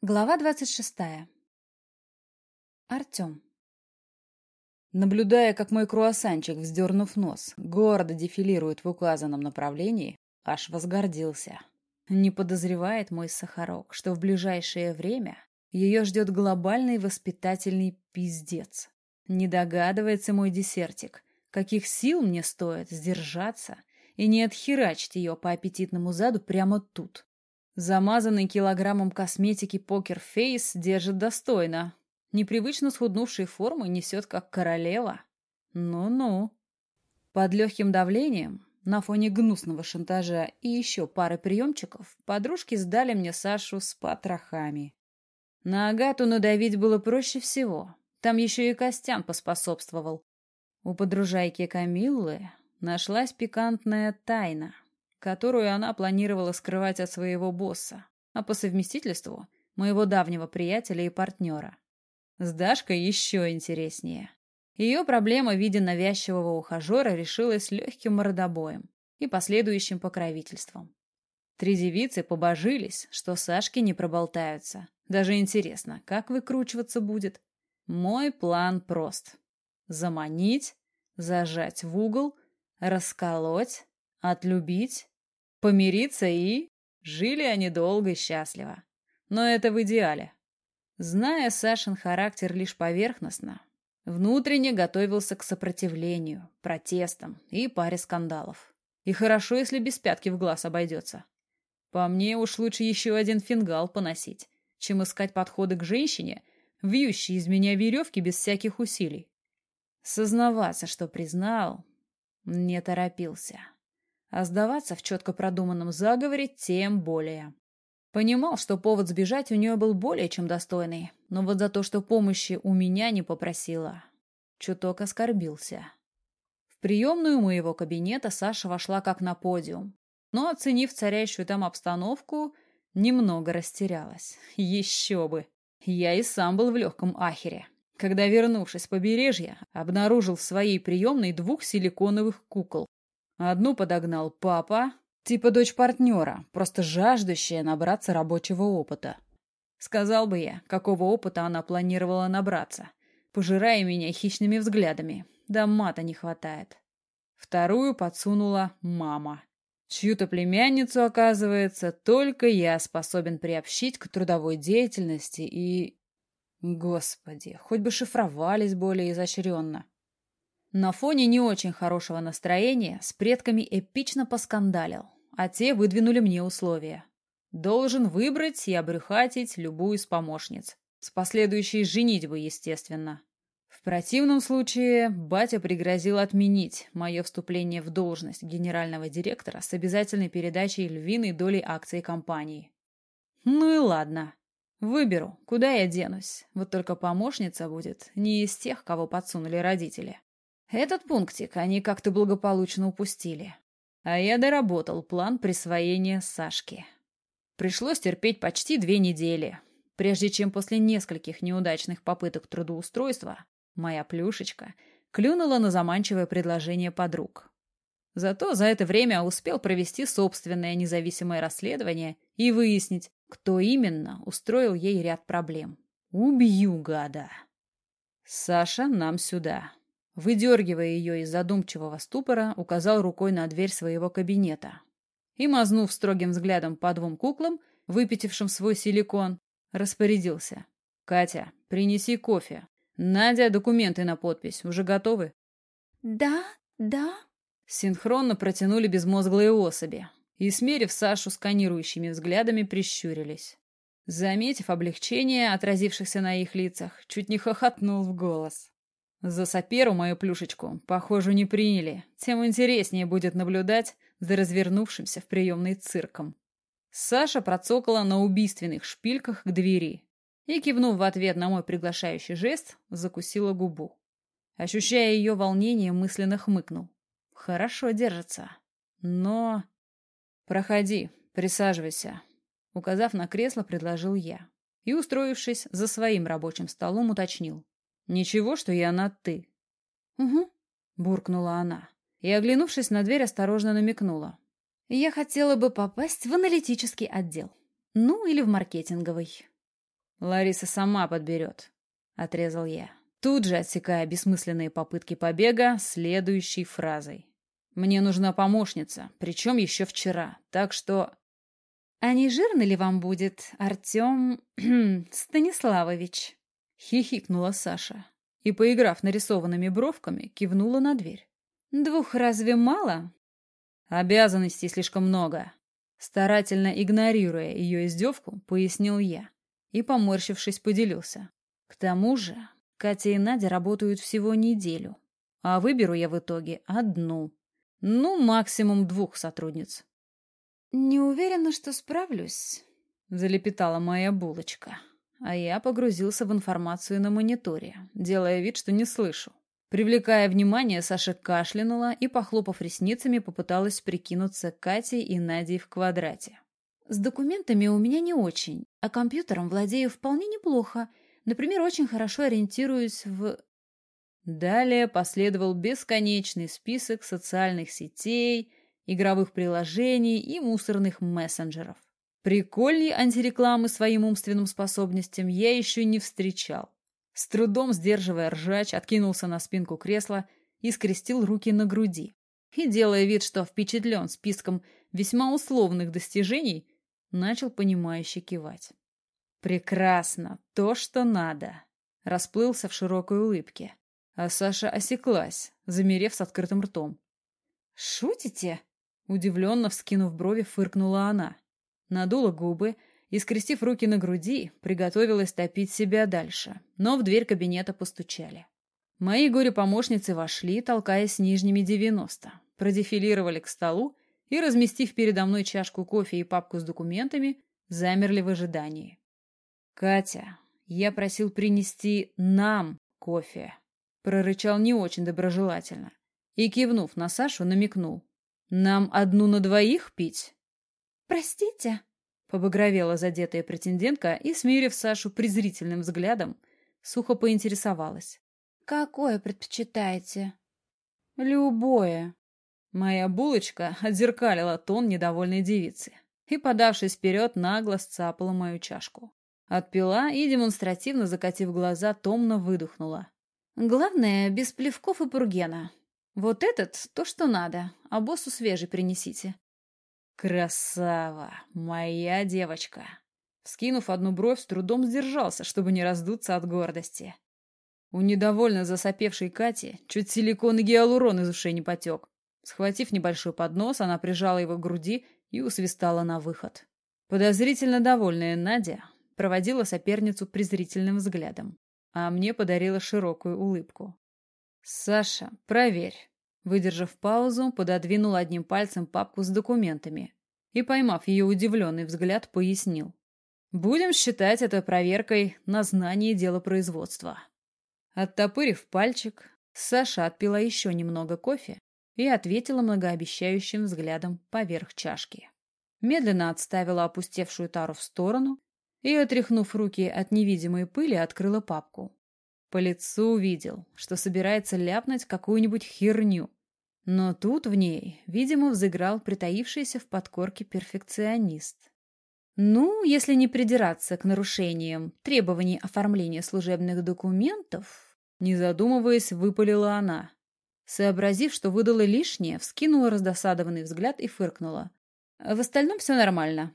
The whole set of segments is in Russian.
Глава двадцать шестая. Артем. Наблюдая, как мой круассанчик, вздернув нос, гордо дефилирует в указанном направлении, аж возгордился. Не подозревает мой сахарок, что в ближайшее время ее ждет глобальный воспитательный пиздец. Не догадывается мой десертик, каких сил мне стоит сдержаться и не отхерачить ее по аппетитному заду прямо тут, Замазанный килограммом косметики покерфейс держит достойно. Непривычно схуднувшей формы несет как королева. Ну-ну. Под легким давлением, на фоне гнусного шантажа и еще пары приемчиков, подружки сдали мне Сашу с потрохами. На Агату надавить было проще всего. Там еще и Костян поспособствовал. У подружайки Камиллы нашлась пикантная тайна — которую она планировала скрывать от своего босса, а по совместительству моего давнего приятеля и партнера. С Дашкой еще интереснее. Ее проблема в виде навязчивого ухажера решилась легким мордобоем и последующим покровительством. Три девицы побожились, что Сашки не проболтаются. Даже интересно, как выкручиваться будет. Мой план прост. Заманить, зажать в угол, расколоть, отлюбить, помириться и... Жили они долго и счастливо. Но это в идеале. Зная Сашин характер лишь поверхностно, внутренне готовился к сопротивлению, протестам и паре скандалов. И хорошо, если без пятки в глаз обойдется. По мне уж лучше еще один фингал поносить, чем искать подходы к женщине, вьющей из меня веревки без всяких усилий. Сознаваться, что признал, не торопился. А сдаваться в четко продуманном заговоре тем более. Понимал, что повод сбежать у нее был более чем достойный, но вот за то, что помощи у меня не попросила, чуток оскорбился. В приемную моего кабинета Саша вошла как на подиум, но, оценив царящую там обстановку, немного растерялась. Еще бы! Я и сам был в легком ахере, когда, вернувшись с побережья, обнаружил в своей приемной двух силиконовых кукол, Одну подогнал папа, типа дочь партнера, просто жаждущая набраться рабочего опыта. Сказал бы я, какого опыта она планировала набраться, пожирая меня хищными взглядами. Да мата не хватает. Вторую подсунула мама. Чью-то племянницу, оказывается, только я способен приобщить к трудовой деятельности и... Господи, хоть бы шифровались более изощренно. На фоне не очень хорошего настроения с предками эпично поскандалил, а те выдвинули мне условия. Должен выбрать и обрюхатить любую из помощниц. С последующей женитьбой, естественно. В противном случае батя пригрозил отменить мое вступление в должность генерального директора с обязательной передачей львиной доли акций компании. Ну и ладно. Выберу, куда я денусь. Вот только помощница будет не из тех, кого подсунули родители. Этот пунктик они как-то благополучно упустили. А я доработал план присвоения Сашки. Пришлось терпеть почти две недели, прежде чем после нескольких неудачных попыток трудоустройства моя плюшечка клюнула на заманчивое предложение подруг. Зато за это время успел провести собственное независимое расследование и выяснить, кто именно устроил ей ряд проблем. Убью гада. Саша, нам сюда. Выдергивая ее из задумчивого ступора, указал рукой на дверь своего кабинета. И, мазнув строгим взглядом по двум куклам, выпятившим свой силикон, распорядился. «Катя, принеси кофе. Надя, документы на подпись. Уже готовы?» «Да, да». Синхронно протянули безмозглые особи и, смерив Сашу сканирующими взглядами, прищурились. Заметив облегчение, отразившихся на их лицах, чуть не хохотнул в голос. За соперу мою плюшечку, похоже, не приняли. Тем интереснее будет наблюдать за развернувшимся в приемной цирком. Саша процокала на убийственных шпильках к двери и, кивнув в ответ на мой приглашающий жест, закусила губу. Ощущая ее волнение, мысленно хмыкнул. Хорошо держится. Но... Проходи, присаживайся. Указав на кресло, предложил я. И, устроившись за своим рабочим столом, уточнил. «Ничего, что я на «ты». «Угу», — буркнула она. И, оглянувшись на дверь, осторожно намекнула. «Я хотела бы попасть в аналитический отдел. Ну, или в маркетинговый». Лариса сама подберет, — отрезал я, тут же отсекая бессмысленные попытки побега следующей фразой. Мне нужна помощница, причем еще вчера, так что... «А не жирно ли вам будет, Артем Станиславович?» — хихикнула Саша и, поиграв нарисованными бровками, кивнула на дверь. «Двух разве мало?» «Обязанностей слишком много», — старательно игнорируя ее издевку, пояснил я и, поморщившись, поделился. «К тому же Катя и Надя работают всего неделю, а выберу я в итоге одну, ну, максимум двух сотрудниц». «Не уверена, что справлюсь», — залепетала моя булочка. А я погрузился в информацию на мониторе, делая вид, что не слышу. Привлекая внимание, Саша кашлянула и, похлопав ресницами, попыталась прикинуться Катей и Надей в квадрате. «С документами у меня не очень, а компьютером владею вполне неплохо. Например, очень хорошо ориентируюсь в...» Далее последовал бесконечный список социальных сетей, игровых приложений и мусорных мессенджеров. Прикольней антирекламы своим умственным способностям я еще не встречал. С трудом сдерживая ржач, откинулся на спинку кресла и скрестил руки на груди. И, делая вид, что впечатлен списком весьма условных достижений, начал понимающе кивать. «Прекрасно! То, что надо!» Расплылся в широкой улыбке. А Саша осеклась, замерев с открытым ртом. «Шутите?» Удивленно вскинув брови, фыркнула она надула губы и, скрестив руки на груди, приготовилась топить себя дальше, но в дверь кабинета постучали. Мои горе-помощницы вошли, толкаясь нижними девяносто, продефилировали к столу и, разместив передо мной чашку кофе и папку с документами, замерли в ожидании. «Катя, я просил принести нам кофе», — прорычал не очень доброжелательно и, кивнув на Сашу, намекнул. «Нам одну на двоих пить?» «Простите?» — побагровела задетая претендентка и, смирив Сашу презрительным взглядом, сухо поинтересовалась. «Какое предпочитаете?» «Любое». Моя булочка отзеркалила тон недовольной девицы и, подавшись вперед, нагло сцапала мою чашку. Отпила и, демонстративно закатив глаза, томно выдохнула. «Главное, без плевков и пургена. Вот этот — то, что надо, а боссу свежий принесите». «Красава! Моя девочка!» Вскинув одну бровь, с трудом сдержался, чтобы не раздуться от гордости. У недовольно засопевшей Кати чуть силикон и гиалурон из ушей не потек. Схватив небольшой поднос, она прижала его к груди и усвистала на выход. Подозрительно довольная Надя проводила соперницу презрительным взглядом, а мне подарила широкую улыбку. «Саша, проверь, Выдержав паузу, пододвинул одним пальцем папку с документами и, поймав ее удивленный взгляд, пояснил. «Будем считать это проверкой на знание дела производства». Оттопырив пальчик, Саша отпила еще немного кофе и ответила многообещающим взглядом поверх чашки. Медленно отставила опустевшую тару в сторону и, отряхнув руки от невидимой пыли, открыла папку. По лицу увидел, что собирается ляпнуть какую-нибудь херню, но тут в ней, видимо, взыграл притаившийся в подкорке перфекционист. Ну, если не придираться к нарушениям требований оформления служебных документов, не задумываясь, выпалила она. Сообразив, что выдала лишнее, вскинула раздосадованный взгляд и фыркнула. В остальном все нормально.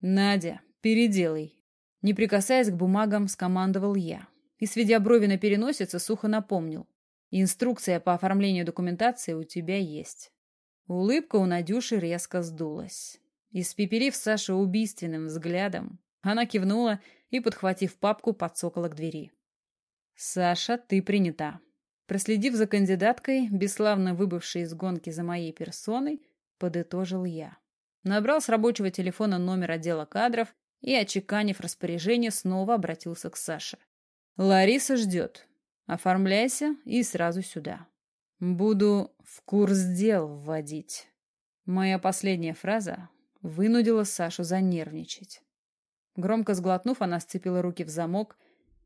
«Надя, переделай». Не прикасаясь к бумагам, скомандовал я. И, сведя брови на переносице, сухо напомнил. Инструкция по оформлению документации у тебя есть. Улыбка у Надюши резко сдулась. Испепелив Сашу убийственным взглядом, она кивнула и, подхватив папку, подсокола к двери. «Саша, ты принята». Проследив за кандидаткой, бесславно выбывшей из гонки за моей персоной, подытожил я. Набрал с рабочего телефона номер отдела кадров и, отчеканив распоряжение, снова обратился к Саше. «Лариса ждет. Оформляйся и сразу сюда. Буду в курс дел вводить. Моя последняя фраза вынудила Сашу занервничать. Громко сглотнув, она сцепила руки в замок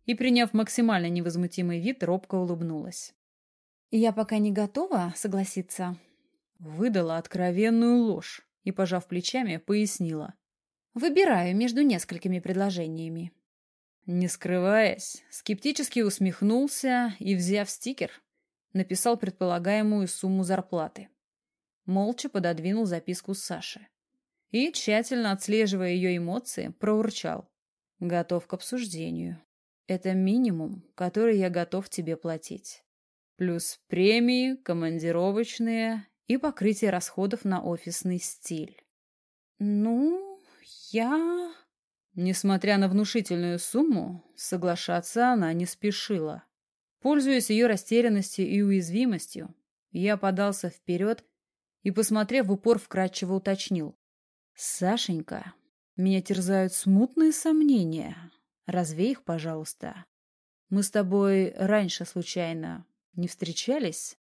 и, приняв максимально невозмутимый вид, робко улыбнулась. «Я пока не готова согласиться». Выдала откровенную ложь и, пожав плечами, пояснила. «Выбираю между несколькими предложениями. Не скрываясь, скептически усмехнулся и, взяв стикер, написал предполагаемую сумму зарплаты. Молча пододвинул записку Саше и, тщательно отслеживая ее эмоции, проурчал. «Готов к обсуждению. Это минимум, который я готов тебе платить. Плюс премии, командировочные и покрытие расходов на офисный стиль». «Ну, я...» Несмотря на внушительную сумму, соглашаться она не спешила. Пользуясь ее растерянностью и уязвимостью, я подался вперед и, посмотрев в упор, вкратчиво уточнил. «Сашенька, меня терзают смутные сомнения. Развей их, пожалуйста. Мы с тобой раньше случайно не встречались?»